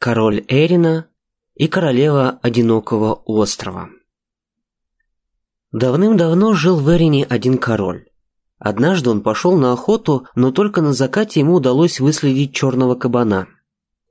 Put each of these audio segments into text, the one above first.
король Эрина и королева одинокого острова. Давным-давно жил в Эрине один король. Однажды он пошел на охоту, но только на закате ему удалось выследить черного кабана.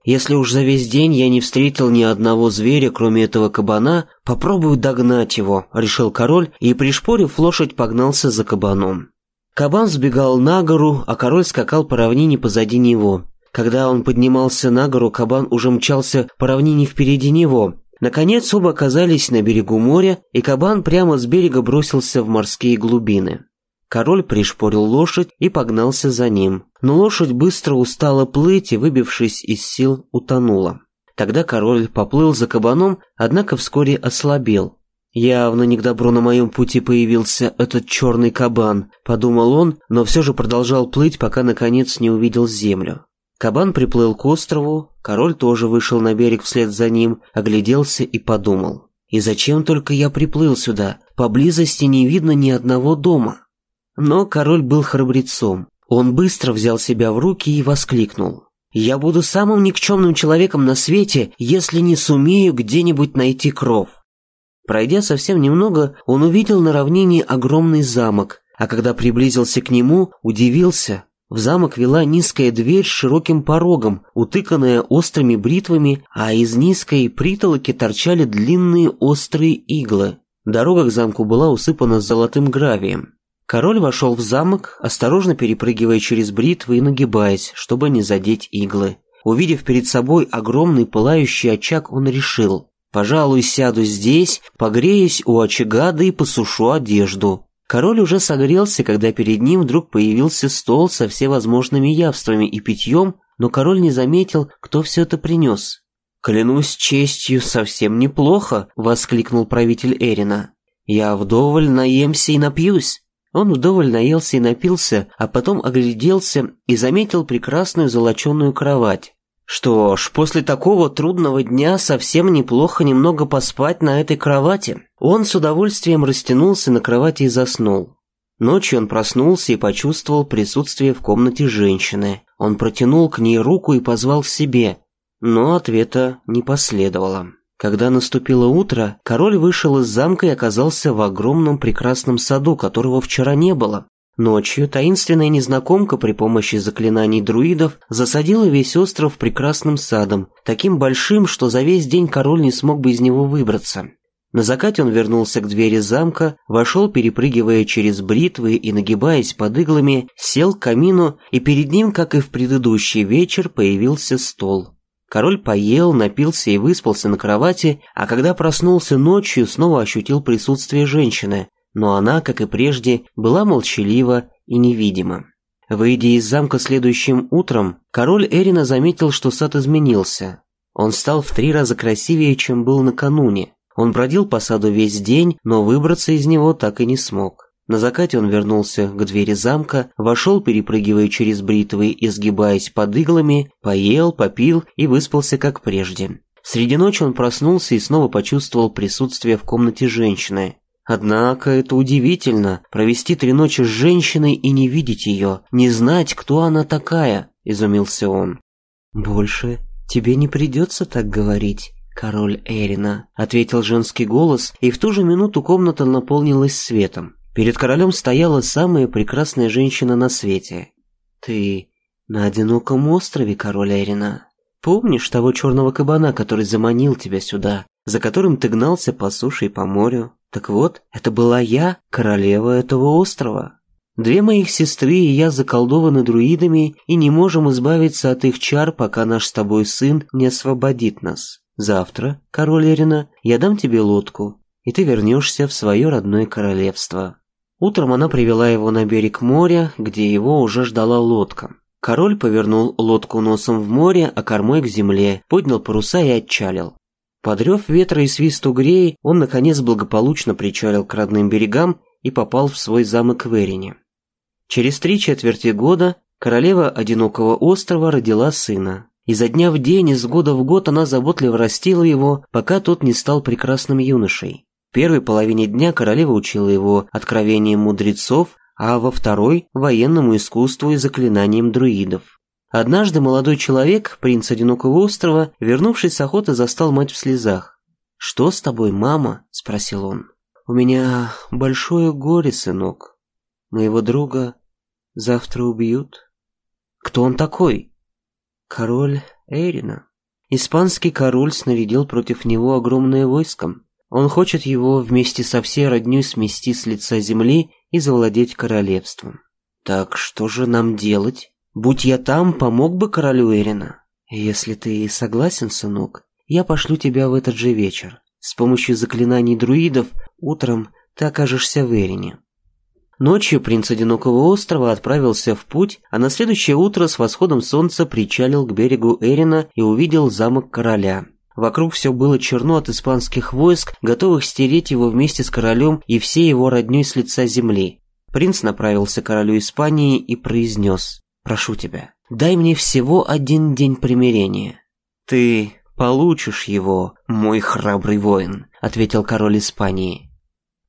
Если уж за весь день я не встретил ни одного зверя, кроме этого кабана, попробую догнать его, решил король и, пришпорив лошадь, погнался за кабаном. Кабан сбегал на гору, а король скакал по равнине позади него. Когда он поднимался на гору, кабан уже мчался по равнине впереди него. Наконец оба оказались на берегу моря, и кабан прямо с берега бросился в морские глубины. Король пришпорил лошадь и погнался за ним. Но лошадь быстро устала плыть и, выбившись из сил, утонула. Тогда король поплыл за кабаном, однако вскоре ослабел. «Явно не к добру на моем пути появился этот черный кабан», – подумал он, но все же продолжал плыть, пока наконец не увидел землю. Кабан приплыл к острову, король тоже вышел на берег вслед за ним, огляделся и подумал. «И зачем только я приплыл сюда? Поблизости не видно ни одного дома». Но король был храбрецом. Он быстро взял себя в руки и воскликнул. «Я буду самым никчемным человеком на свете, если не сумею где-нибудь найти кров». Пройдя совсем немного, он увидел на равнине огромный замок, а когда приблизился к нему, удивился, в замок вела низкая дверь с широким порогом, утыканная острыми бритвами, а из низкой притолоки торчали длинные острые иглы. Дорога к замку была усыпана золотым гравием. Король вошел в замок, осторожно перепрыгивая через бритвы и нагибаясь, чтобы не задеть иглы. Увидев перед собой огромный пылающий очаг, он решил – «Пожалуй, сяду здесь, погреюсь у очага да и посушу одежду». Король уже согрелся, когда перед ним вдруг появился стол со всевозможными явствами и питьем, но король не заметил, кто все это принес. «Клянусь честью, совсем неплохо!» — воскликнул правитель Эрина. «Я вдоволь наемся и напьюсь!» Он вдоволь наелся и напился, а потом огляделся и заметил прекрасную золоченую кровать. Что ж, после такого трудного дня совсем неплохо немного поспать на этой кровати. Он с удовольствием растянулся на кровати и заснул. Ночью он проснулся и почувствовал присутствие в комнате женщины. Он протянул к ней руку и позвал к себе, но ответа не последовало. Когда наступило утро, король вышел из замка и оказался в огромном прекрасном саду, которого вчера не было. Ночью таинственная незнакомка при помощи заклинаний друидов засадила весь остров прекрасным садом, таким большим, что за весь день король не смог бы из него выбраться. На закате он вернулся к двери замка, вошел, перепрыгивая через бритвы и нагибаясь под иглами, сел к камину, и перед ним, как и в предыдущий вечер, появился стол. Король поел, напился и выспался на кровати, а когда проснулся ночью, снова ощутил присутствие женщины, но она, как и прежде, была молчалива и невидима. Выйдя из замка следующим утром, король Эрина заметил, что сад изменился. Он стал в три раза красивее, чем был накануне. Он бродил по саду весь день, но выбраться из него так и не смог. На закате он вернулся к двери замка, вошел, перепрыгивая через бритвы и сгибаясь под иглами, поел, попил и выспался как прежде. Среди ночи он проснулся и снова почувствовал присутствие в комнате женщины. Однако это удивительно – провести три ночи с женщиной и не видеть ее, не знать, кто она такая, – изумился он. «Больше тебе не придется так говорить, король Эрина», – ответил женский голос, и в ту же минуту комната наполнилась светом. Перед королем стояла самая прекрасная женщина на свете. «Ты на одиноком острове, король Эрина. Помнишь того черного кабана, который заманил тебя сюда, за которым ты гнался по суше и по морю. Так вот, это была я, королева этого острова. Две моих сестры и я заколдованы друидами и не можем избавиться от их чар, пока наш с тобой сын не освободит нас. Завтра, король Эрина, я дам тебе лодку, и ты вернешься в свое родное королевство». Утром она привела его на берег моря, где его уже ждала лодка. Король повернул лодку носом в море, а кормой к земле, поднял паруса и отчалил. Подрев ветра и свист угрей, он, наконец, благополучно причалил к родным берегам и попал в свой замок в Эрине. Через три четверти года королева одинокого острова родила сына. Изо дня в день, из года в год она заботливо растила его, пока тот не стал прекрасным юношей. В первой половине дня королева учила его откровением мудрецов, а во второй – военному искусству и заклинаниям друидов. Однажды молодой человек, принц Одинокого острова, вернувшись с охоты, застал мать в слезах. «Что с тобой, мама?» – спросил он. «У меня большое горе, сынок. Моего друга завтра убьют». «Кто он такой?» «Король Эрина». Испанский король снарядил против него огромное войско. Он хочет его вместе со всей роднёй смести с лица земли и завладеть королевством. «Так что же нам делать?» Будь я там, помог бы королю Эрина. Если ты согласен, сынок, я пошлю тебя в этот же вечер. С помощью заклинаний друидов утром ты окажешься в Эрине. Ночью принц Одинокого острова отправился в путь, а на следующее утро с восходом солнца причалил к берегу Эрина и увидел замок короля. Вокруг все было черно от испанских войск, готовых стереть его вместе с королем и всей его родней с лица земли. Принц направился к королю Испании и произнес прошу тебя, дай мне всего один день примирения. Ты получишь его, мой храбрый воин, ответил король Испании.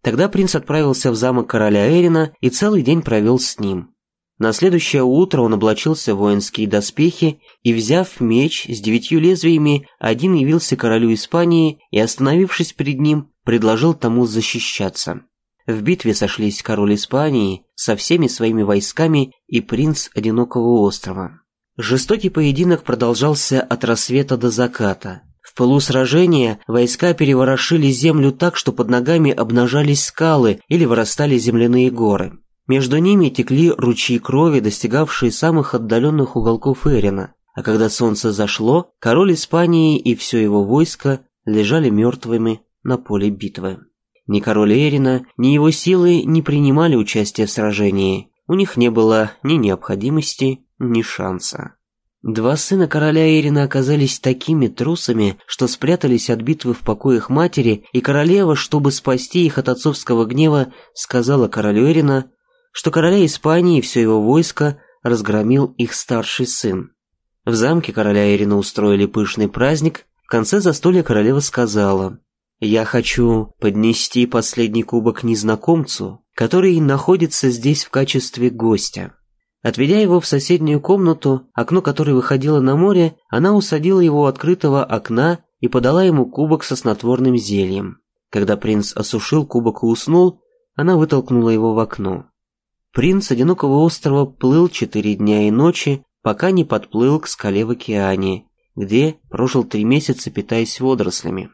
Тогда принц отправился в замок короля Эрина и целый день провел с ним. На следующее утро он облачился в воинские доспехи и, взяв меч с девятью лезвиями, один явился королю Испании и, остановившись перед ним, предложил тому защищаться. В битве сошлись король Испании со всеми своими войсками и принц Одинокого острова. Жестокий поединок продолжался от рассвета до заката. В пылу сражения войска переворошили землю так, что под ногами обнажались скалы или вырастали земляные горы. Между ними текли ручьи крови, достигавшие самых отдаленных уголков Эрина. А когда солнце зашло, король Испании и все его войско лежали мертвыми на поле битвы. Ни король Эрина, ни его силы не принимали участие в сражении. У них не было ни необходимости, ни шанса. Два сына короля Эрина оказались такими трусами, что спрятались от битвы в покоях матери, и королева, чтобы спасти их от отцовского гнева, сказала королю Эрина, что короля Испании и все его войско разгромил их старший сын. В замке короля Эрина устроили пышный праздник, в конце застолья королева сказала – я хочу поднести последний кубок незнакомцу, который находится здесь в качестве гостя. Отведя его в соседнюю комнату, окно которой выходило на море, она усадила его у открытого окна и подала ему кубок со снотворным зельем. Когда принц осушил кубок и уснул, она вытолкнула его в окно. Принц одинокого острова плыл четыре дня и ночи, пока не подплыл к скале в океане, где прожил три месяца, питаясь водорослями.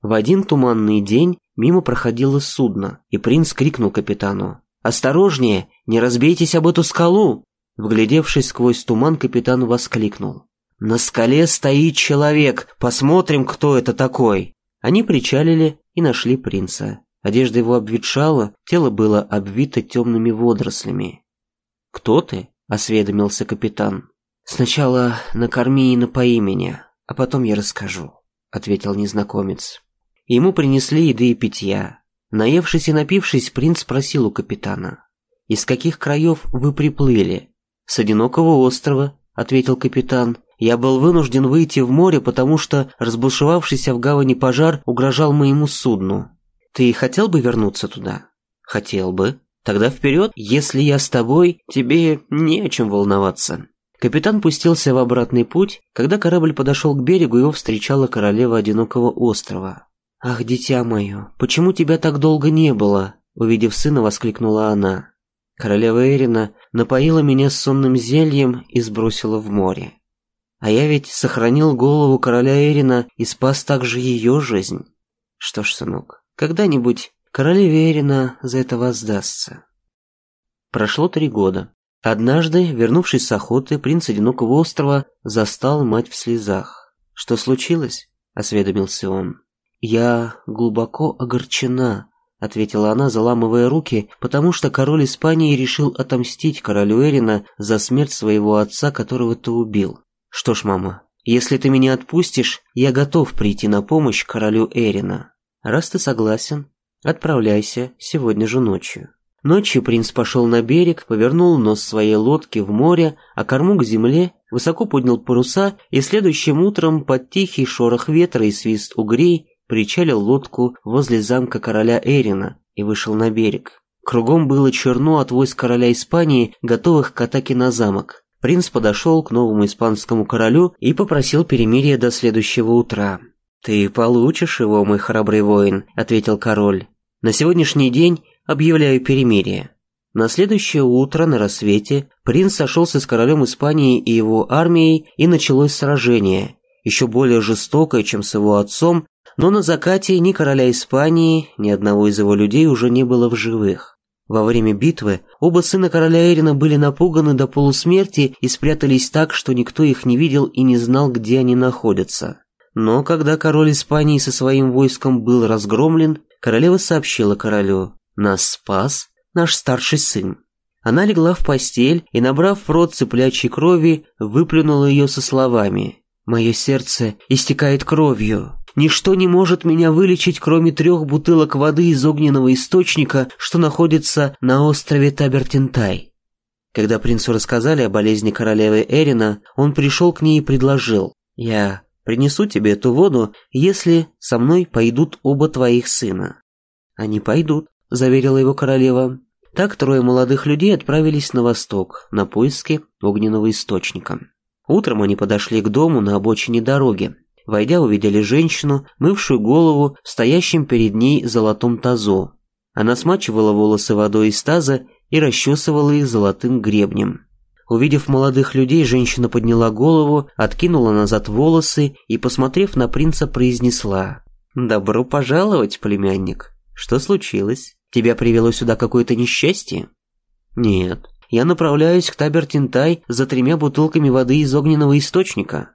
В один туманный день мимо проходило судно, и принц крикнул капитану. «Осторожнее! Не разбейтесь об эту скалу!» Вглядевшись сквозь туман, капитан воскликнул. «На скале стоит человек! Посмотрим, кто это такой!» Они причалили и нашли принца. Одежда его обветшала, тело было обвито темными водорослями. «Кто ты?» – осведомился капитан. «Сначала накорми и напои меня, а потом я расскажу», – ответил незнакомец. Ему принесли еды и питья. Наевшись и напившись, принц спросил у капитана. «Из каких краев вы приплыли?» «С одинокого острова», — ответил капитан. «Я был вынужден выйти в море, потому что разбушевавшийся в гавани пожар угрожал моему судну». «Ты хотел бы вернуться туда?» «Хотел бы», Тогда вперед, если я с тобой, тебе не о чем волноваться». Капитан пустился в обратный путь, когда корабль подошел к берегу, его встречала королева одинокого острова. «Ах, дитя мое, почему тебя так долго не было?» Увидев сына, воскликнула она. Королева Эрина напоила меня сонным зельем и сбросила в море. А я ведь сохранил голову короля Эрина и спас также ее жизнь. Что ж, сынок, когда-нибудь королева Эрина за это воздастся. Прошло три года. Однажды, вернувшись с охоты, принц Одинокого острова застал мать в слезах. «Что случилось?» – осведомился он. «Я глубоко огорчена», — ответила она, заламывая руки, потому что король Испании решил отомстить королю Эрина за смерть своего отца, которого ты убил. «Что ж, мама, если ты меня отпустишь, я готов прийти на помощь королю Эрина. Раз ты согласен, отправляйся сегодня же ночью». Ночью принц пошел на берег, повернул нос своей лодки в море, а корму к земле, высоко поднял паруса, и следующим утром под тихий шорох ветра и свист угрей причалил лодку возле замка короля Эрина и вышел на берег. Кругом было черно от войск короля Испании, готовых к атаке на замок. Принц подошел к новому испанскому королю и попросил перемирия до следующего утра. «Ты получишь его, мой храбрый воин», – ответил король. «На сегодняшний день объявляю перемирие». На следующее утро на рассвете принц сошелся с королем Испании и его армией, и началось сражение, еще более жестокое, чем с его отцом, но на закате ни короля Испании, ни одного из его людей уже не было в живых. Во время битвы оба сына короля Эрина были напуганы до полусмерти и спрятались так, что никто их не видел и не знал, где они находятся. Но когда король Испании со своим войском был разгромлен, королева сообщила королю «Нас спас наш старший сын». Она легла в постель и, набрав в рот цыплячьей крови, выплюнула ее со словами «Мое сердце истекает кровью, Ничто не может меня вылечить, кроме трех бутылок воды из огненного источника, что находится на острове Табертинтай. Когда принцу рассказали о болезни королевы Эрина, он пришел к ней и предложил. «Я принесу тебе эту воду, если со мной пойдут оба твоих сына». «Они пойдут», — заверила его королева. Так трое молодых людей отправились на восток, на поиски огненного источника. Утром они подошли к дому на обочине дороги, Войдя, увидели женщину, мывшую голову стоящим перед ней золотом тазо. Она смачивала волосы водой из таза и расчесывала их золотым гребнем. Увидев молодых людей, женщина подняла голову, откинула назад волосы и, посмотрев на принца, произнесла «Добро пожаловать, племянник. Что случилось? Тебя привело сюда какое-то несчастье?» «Нет. Я направляюсь к Табертинтай за тремя бутылками воды из огненного источника.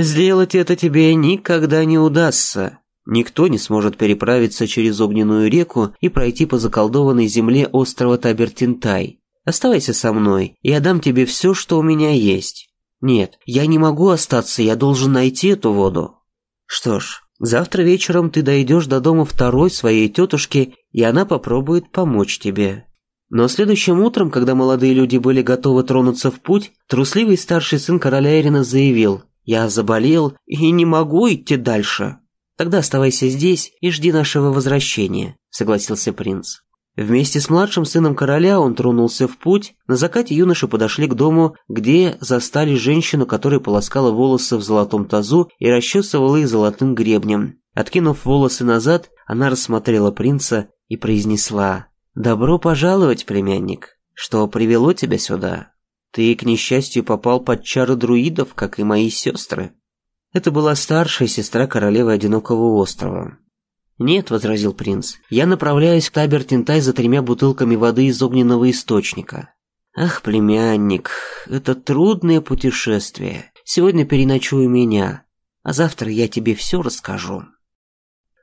Сделать это тебе никогда не удастся. Никто не сможет переправиться через огненную реку и пройти по заколдованной земле острова Табертинтай. Оставайся со мной, и я дам тебе все, что у меня есть. Нет, я не могу остаться, я должен найти эту воду. Что ж, завтра вечером ты дойдешь до дома второй своей тетушки, и она попробует помочь тебе. Но следующим утром, когда молодые люди были готовы тронуться в путь, трусливый старший сын короля Эрина заявил, я заболел и не могу идти дальше. Тогда оставайся здесь и жди нашего возвращения, согласился принц. Вместе с младшим сыном короля он тронулся в путь. На закате юноши подошли к дому, где застали женщину, которая полоскала волосы в золотом тазу и расчесывала их золотым гребнем. Откинув волосы назад, она рассмотрела принца и произнесла «Добро пожаловать, племянник! Что привело тебя сюда?» Ты, к несчастью, попал под чары друидов, как и мои сестры. Это была старшая сестра королевы Одинокого острова. «Нет», — возразил принц, — «я направляюсь к Табертинтай за тремя бутылками воды из огненного источника». «Ах, племянник, это трудное путешествие. Сегодня переночуй у меня, а завтра я тебе все расскажу».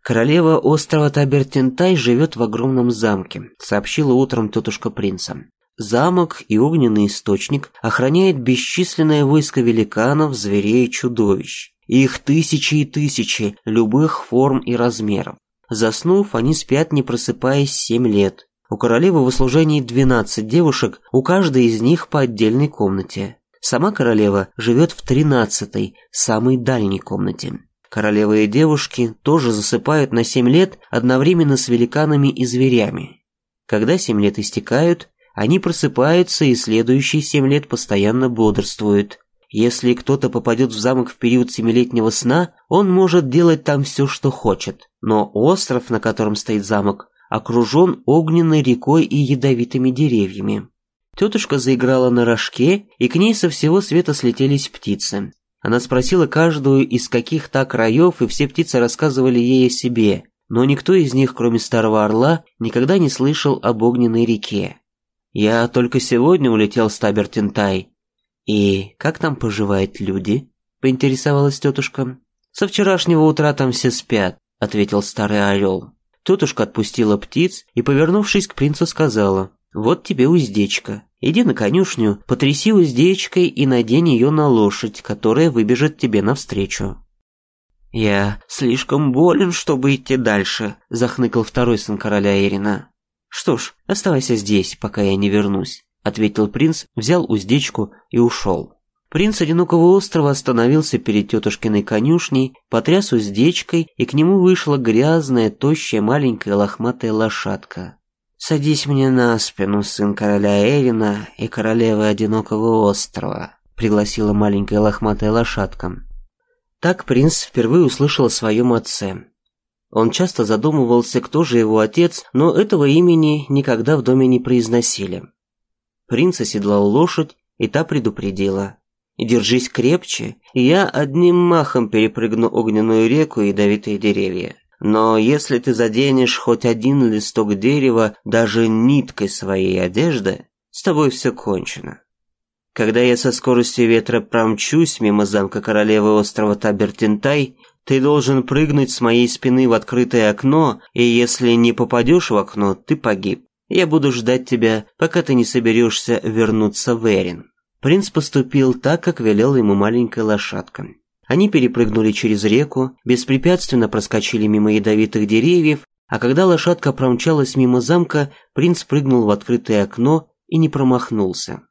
«Королева острова Табертинтай живет в огромном замке», — сообщила утром тетушка принца. Замок и огненный источник охраняет бесчисленное войско великанов, зверей и чудовищ. Их тысячи и тысячи, любых форм и размеров. Заснув, они спят, не просыпаясь, семь лет. У королевы в услужении 12 девушек, у каждой из них по отдельной комнате. Сама королева живет в тринадцатой, самой дальней комнате. Королевы и девушки тоже засыпают на семь лет одновременно с великанами и зверями. Когда семь лет истекают, они просыпаются и следующие семь лет постоянно бодрствуют. Если кто-то попадет в замок в период семилетнего сна, он может делать там все, что хочет. Но остров, на котором стоит замок, окружен огненной рекой и ядовитыми деревьями. Тетушка заиграла на рожке, и к ней со всего света слетелись птицы. Она спросила каждую, из каких то краев, и все птицы рассказывали ей о себе, но никто из них, кроме старого орла, никогда не слышал об огненной реке. Я только сегодня улетел с Табертинтай. И как там поживают люди? поинтересовалась тетушка. Со вчерашнего утра там все спят, ответил старый орел. Тетушка отпустила птиц и, повернувшись к принцу, сказала: "Вот тебе уздечка. Иди на конюшню, потряси уздечкой и надень ее на лошадь, которая выбежит тебе навстречу". «Я слишком болен, чтобы идти дальше», – захныкал второй сын короля Ирина. «Что ж, оставайся здесь, пока я не вернусь», — ответил принц, взял уздечку и ушел. Принц Одинокого острова остановился перед тетушкиной конюшней, потряс уздечкой, и к нему вышла грязная, тощая, маленькая лохматая лошадка. «Садись мне на спину, сын короля Эрина и королевы Одинокого острова», — пригласила маленькая лохматая лошадка. Так принц впервые услышал о своем отце. Он часто задумывался, кто же его отец, но этого имени никогда в доме не произносили. Принц оседлал лошадь, и та предупредила. «Держись крепче, я одним махом перепрыгну огненную реку и ядовитые деревья. Но если ты заденешь хоть один листок дерева даже ниткой своей одежды, с тобой все кончено». Когда я со скоростью ветра промчусь мимо замка королевы острова Табертентай". Ты должен прыгнуть с моей спины в открытое окно, и если не попадешь в окно, ты погиб. Я буду ждать тебя, пока ты не соберешься вернуться в Эрин». Принц поступил так, как велела ему маленькая лошадка. Они перепрыгнули через реку, беспрепятственно проскочили мимо ядовитых деревьев, а когда лошадка промчалась мимо замка, принц прыгнул в открытое окно и не промахнулся.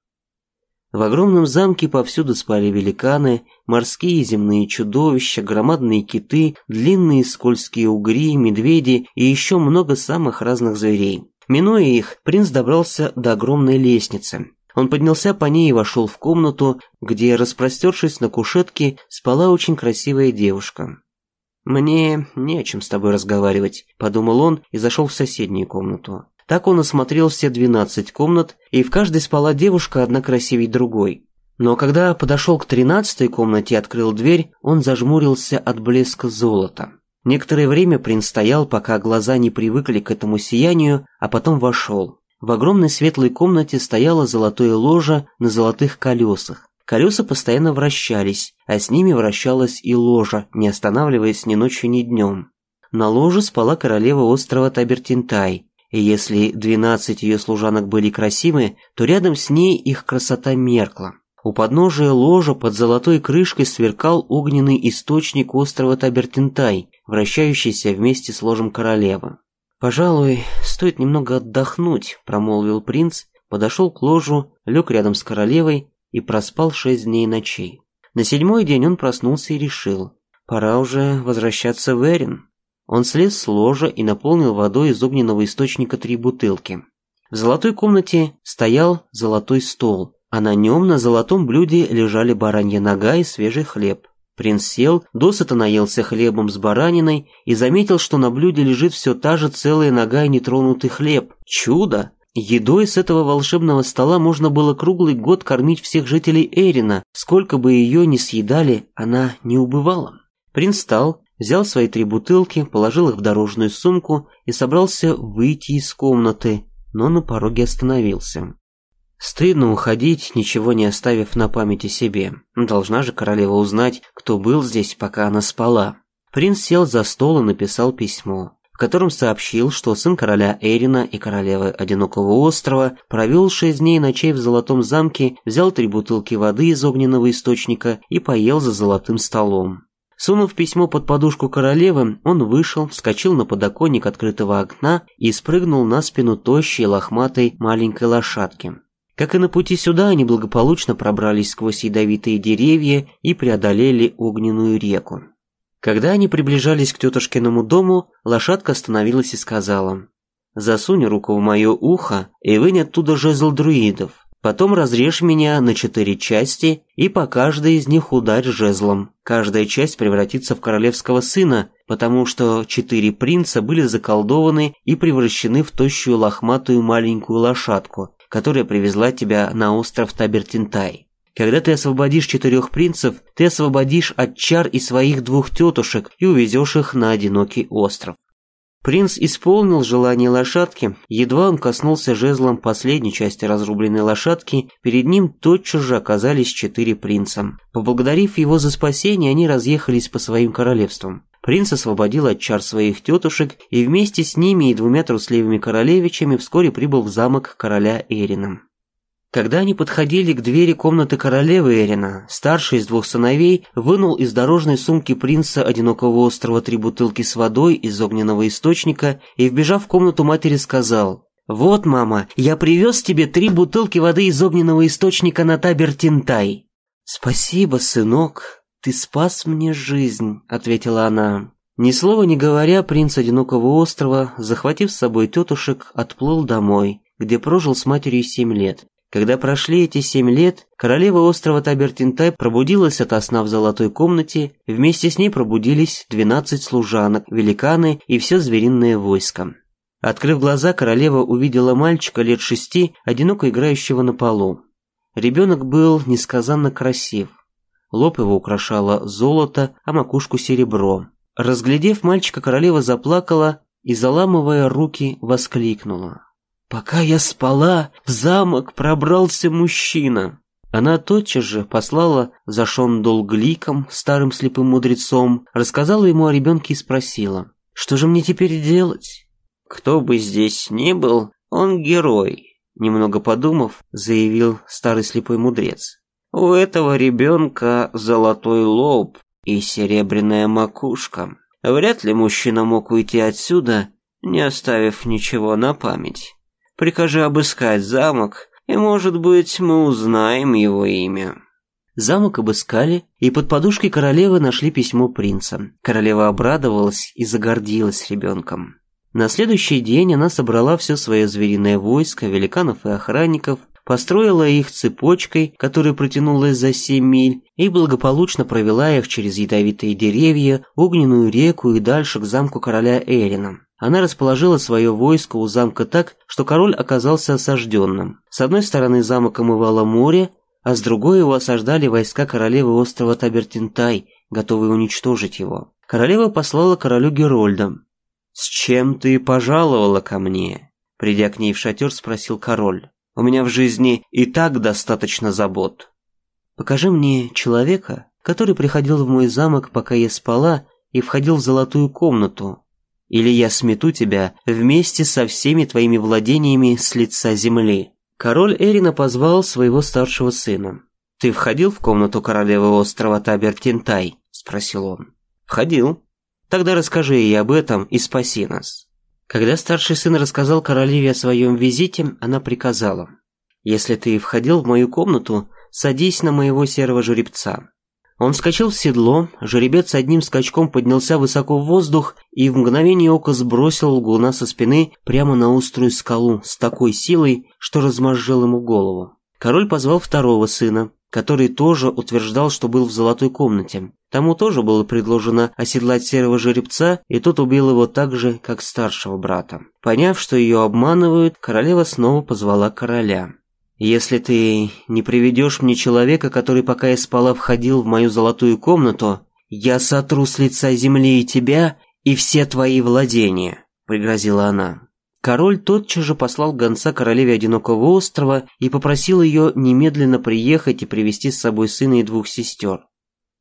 В огромном замке повсюду спали великаны, морские и земные чудовища, громадные киты, длинные скользкие угри, медведи и еще много самых разных зверей. Минуя их, принц добрался до огромной лестницы. Он поднялся по ней и вошел в комнату, где, распростершись на кушетке, спала очень красивая девушка. «Мне не о чем с тобой разговаривать», – подумал он и зашел в соседнюю комнату. Так он осмотрел все 12 комнат, и в каждой спала девушка, одна красивей другой. Но когда подошел к тринадцатой комнате и открыл дверь, он зажмурился от блеска золота. Некоторое время принц стоял, пока глаза не привыкли к этому сиянию, а потом вошел. В огромной светлой комнате стояло золотое ложе на золотых колесах. Колеса постоянно вращались, а с ними вращалась и ложа, не останавливаясь ни ночью, ни днем. На ложе спала королева острова Табертинтай, и если 12 ее служанок были красивы, то рядом с ней их красота меркла. У подножия ложа под золотой крышкой сверкал огненный источник острова Табертентай, вращающийся вместе с ложем королевы. «Пожалуй, стоит немного отдохнуть», – промолвил принц, подошел к ложу, лег рядом с королевой и проспал шесть дней ночей. На седьмой день он проснулся и решил, пора уже возвращаться в Эрин. Он слез с ложа и наполнил водой из огненного источника три бутылки. В золотой комнате стоял золотой стол, а на нем на золотом блюде лежали баранья нога и свежий хлеб. Принц сел, досыта наелся хлебом с бараниной и заметил, что на блюде лежит все та же целая нога и нетронутый хлеб. Чудо! Едой с этого волшебного стола можно было круглый год кормить всех жителей Эрина, сколько бы ее ни съедали, она не убывала. Принц встал, взял свои три бутылки, положил их в дорожную сумку и собрался выйти из комнаты, но на пороге остановился. Стыдно уходить, ничего не оставив на памяти себе. Должна же королева узнать, кто был здесь, пока она спала. Принц сел за стол и написал письмо, в котором сообщил, что сын короля Эрина и королевы Одинокого острова провел шесть дней ночей в Золотом замке, взял три бутылки воды из огненного источника и поел за золотым столом. Сунув письмо под подушку королевы, он вышел, вскочил на подоконник открытого окна и спрыгнул на спину тощей лохматой маленькой лошадки. Как и на пути сюда, они благополучно пробрались сквозь ядовитые деревья и преодолели огненную реку. Когда они приближались к тетушкиному дому, лошадка остановилась и сказала, «Засунь руку в мое ухо и вынь оттуда жезл друидов. Потом разрежь меня на четыре части и по каждой из них ударь жезлом. Каждая часть превратится в королевского сына, потому что четыре принца были заколдованы и превращены в тощую лохматую маленькую лошадку, которая привезла тебя на остров Табертинтай. Когда ты освободишь четырех принцев, ты освободишь от чар и своих двух тетушек и увезешь их на одинокий остров. Принц исполнил желание лошадки, едва он коснулся жезлом последней части разрубленной лошадки, перед ним тотчас же оказались четыре принца. Поблагодарив его за спасение, они разъехались по своим королевствам. Принц освободил от чар своих тетушек и вместе с ними и двумя трусливыми королевичами вскоре прибыл в замок короля Эрина. Когда они подходили к двери комнаты королевы Эрина, старший из двух сыновей вынул из дорожной сумки принца одинокого острова три бутылки с водой из огненного источника и, вбежав в комнату матери, сказал «Вот, мама, я привез тебе три бутылки воды из огненного источника на Табертинтай». «Спасибо, сынок, ты спас мне жизнь», — ответила она. Ни слова не говоря, принц одинокого острова, захватив с собой тетушек, отплыл домой, где прожил с матерью семь лет. Когда прошли эти семь лет, королева острова Табертинтай пробудилась от сна в золотой комнате, вместе с ней пробудились 12 служанок, великаны и все звериное войско. Открыв глаза, королева увидела мальчика лет шести, одиноко играющего на полу. Ребенок был несказанно красив. Лоб его украшало золото, а макушку серебро. Разглядев мальчика, королева заплакала и, заламывая руки, воскликнула. Пока я спала, в замок пробрался мужчина. Она тотчас же послала за Шондол Гликом, старым слепым мудрецом, рассказала ему о ребенке и спросила, «Что же мне теперь делать?» «Кто бы здесь ни был, он герой», — немного подумав, заявил старый слепой мудрец. «У этого ребенка золотой лоб и серебряная макушка. Вряд ли мужчина мог уйти отсюда, не оставив ничего на память». Прикажи обыскать замок, и, может быть, мы узнаем его имя». Замок обыскали, и под подушкой королевы нашли письмо принца. Королева обрадовалась и загордилась ребенком. На следующий день она собрала все свое звериное войско, великанов и охранников, построила их цепочкой, которая протянулась за семь миль, и благополучно провела их через ядовитые деревья, огненную реку и дальше к замку короля Эрина. Она расположила свое войско у замка так, что король оказался осажденным. С одной стороны замок омывало море, а с другой его осаждали войска королевы острова Табертинтай, готовые уничтожить его. Королева послала королю Герольда. «С чем ты пожаловала ко мне?» Придя к ней в шатер, спросил король. «У меня в жизни и так достаточно забот». «Покажи мне человека, который приходил в мой замок, пока я спала, и входил в золотую комнату, или я смету тебя вместе со всеми твоими владениями с лица земли». Король Эрина позвал своего старшего сына. «Ты входил в комнату королевы острова Табертинтай?» – спросил он. «Входил. Тогда расскажи ей об этом и спаси нас». Когда старший сын рассказал королеве о своем визите, она приказала. «Если ты входил в мою комнату, садись на моего серого жеребца. Он вскочил в седло, жеребец одним скачком поднялся высоко в воздух и в мгновение ока сбросил лгуна со спины прямо на острую скалу с такой силой, что размозжил ему голову. Король позвал второго сына, который тоже утверждал, что был в золотой комнате. Тому тоже было предложено оседлать серого жеребца, и тот убил его так же, как старшего брата. Поняв, что ее обманывают, королева снова позвала короля. Если ты не приведешь мне человека, который, пока я спала, входил в мою золотую комнату, я сотру с лица земли и тебя, и все твои владения», — пригрозила она. Король тотчас же послал гонца королеве Одинокого острова и попросил ее немедленно приехать и привести с собой сына и двух сестер.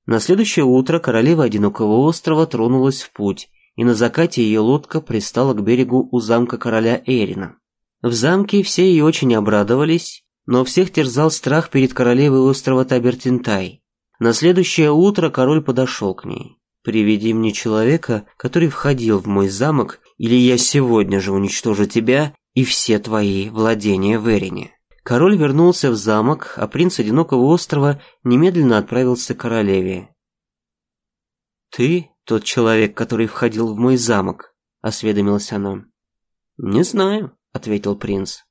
На следующее утро королева Одинокого острова тронулась в путь, и на закате ее лодка пристала к берегу у замка короля Эрина. В замке все ее очень обрадовались, но всех терзал страх перед королевой острова Табертинтай. На следующее утро король подошел к ней. «Приведи мне человека, который входил в мой замок, или я сегодня же уничтожу тебя и все твои владения в Эрине». Король вернулся в замок, а принц Одинокого острова немедленно отправился к королеве. «Ты тот человек, который входил в мой замок?» – осведомилась она. «Не знаю», – ответил принц.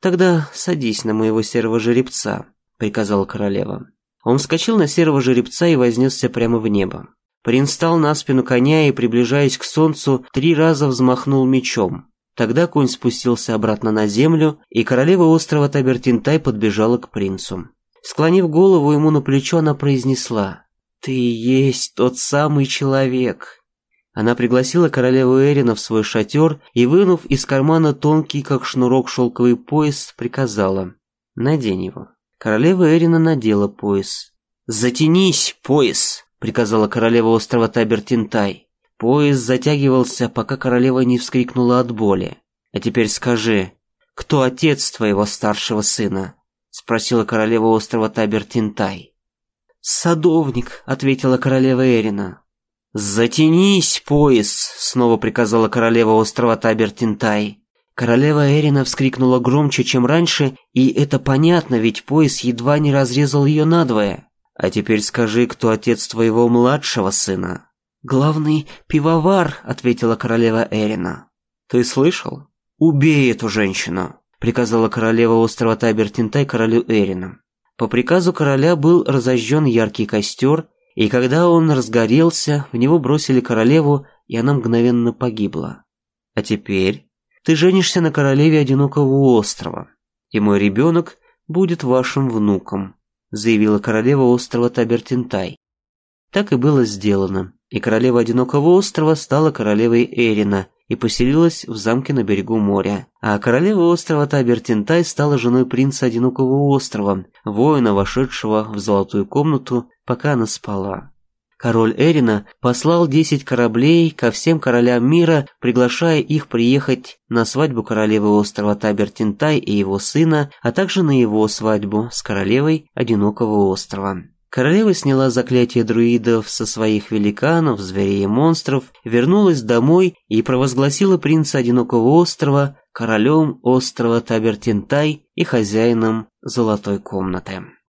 «Тогда садись на моего серого жеребца», — приказала королева. Он вскочил на серого жеребца и вознесся прямо в небо. Принц стал на спину коня и, приближаясь к солнцу, три раза взмахнул мечом. Тогда конь спустился обратно на землю, и королева острова Табертинтай подбежала к принцу. Склонив голову ему на плечо, она произнесла «Ты есть тот самый человек!» Она пригласила королеву Эрина в свой шатер и, вынув из кармана тонкий, как шнурок, шелковый пояс, приказала «надень его». Королева Эрина надела пояс. «Затянись, пояс!» — приказала королева острова Табертинтай. Пояс затягивался, пока королева не вскрикнула от боли. «А теперь скажи, кто отец твоего старшего сына?» — спросила королева острова Табертинтай. «Садовник», — ответила королева Эрина. «Затянись, пояс!» — снова приказала королева острова Табертинтай. Королева Эрина вскрикнула громче, чем раньше, и это понятно, ведь пояс едва не разрезал ее надвое. «А теперь скажи, кто отец твоего младшего сына?» «Главный пивовар», — ответила королева Эрина. «Ты слышал? Убей эту женщину!» — приказала королева острова Табертинтай королю Эрина. По приказу короля был разожжен яркий костер — и когда он разгорелся, в него бросили королеву, и она мгновенно погибла. А теперь ты женишься на королеве одинокого острова, и мой ребенок будет вашим внуком, заявила королева острова Табертинтай. Так и было сделано, и королева одинокого острова стала королевой Эрина, и поселилась в замке на берегу моря. А королева острова Табертинтай стала женой принца Одинокого острова, воина, вошедшего в золотую комнату, пока она спала. Король Эрина послал 10 кораблей ко всем королям мира, приглашая их приехать на свадьбу королевы острова Табертинтай и его сына, а также на его свадьбу с королевой Одинокого острова. Королева сняла заклятие друидов со своих великанов, зверей и монстров, вернулась домой и провозгласила принца Одинокого острова королем острова Табертинтай и хозяином Золотой комнаты.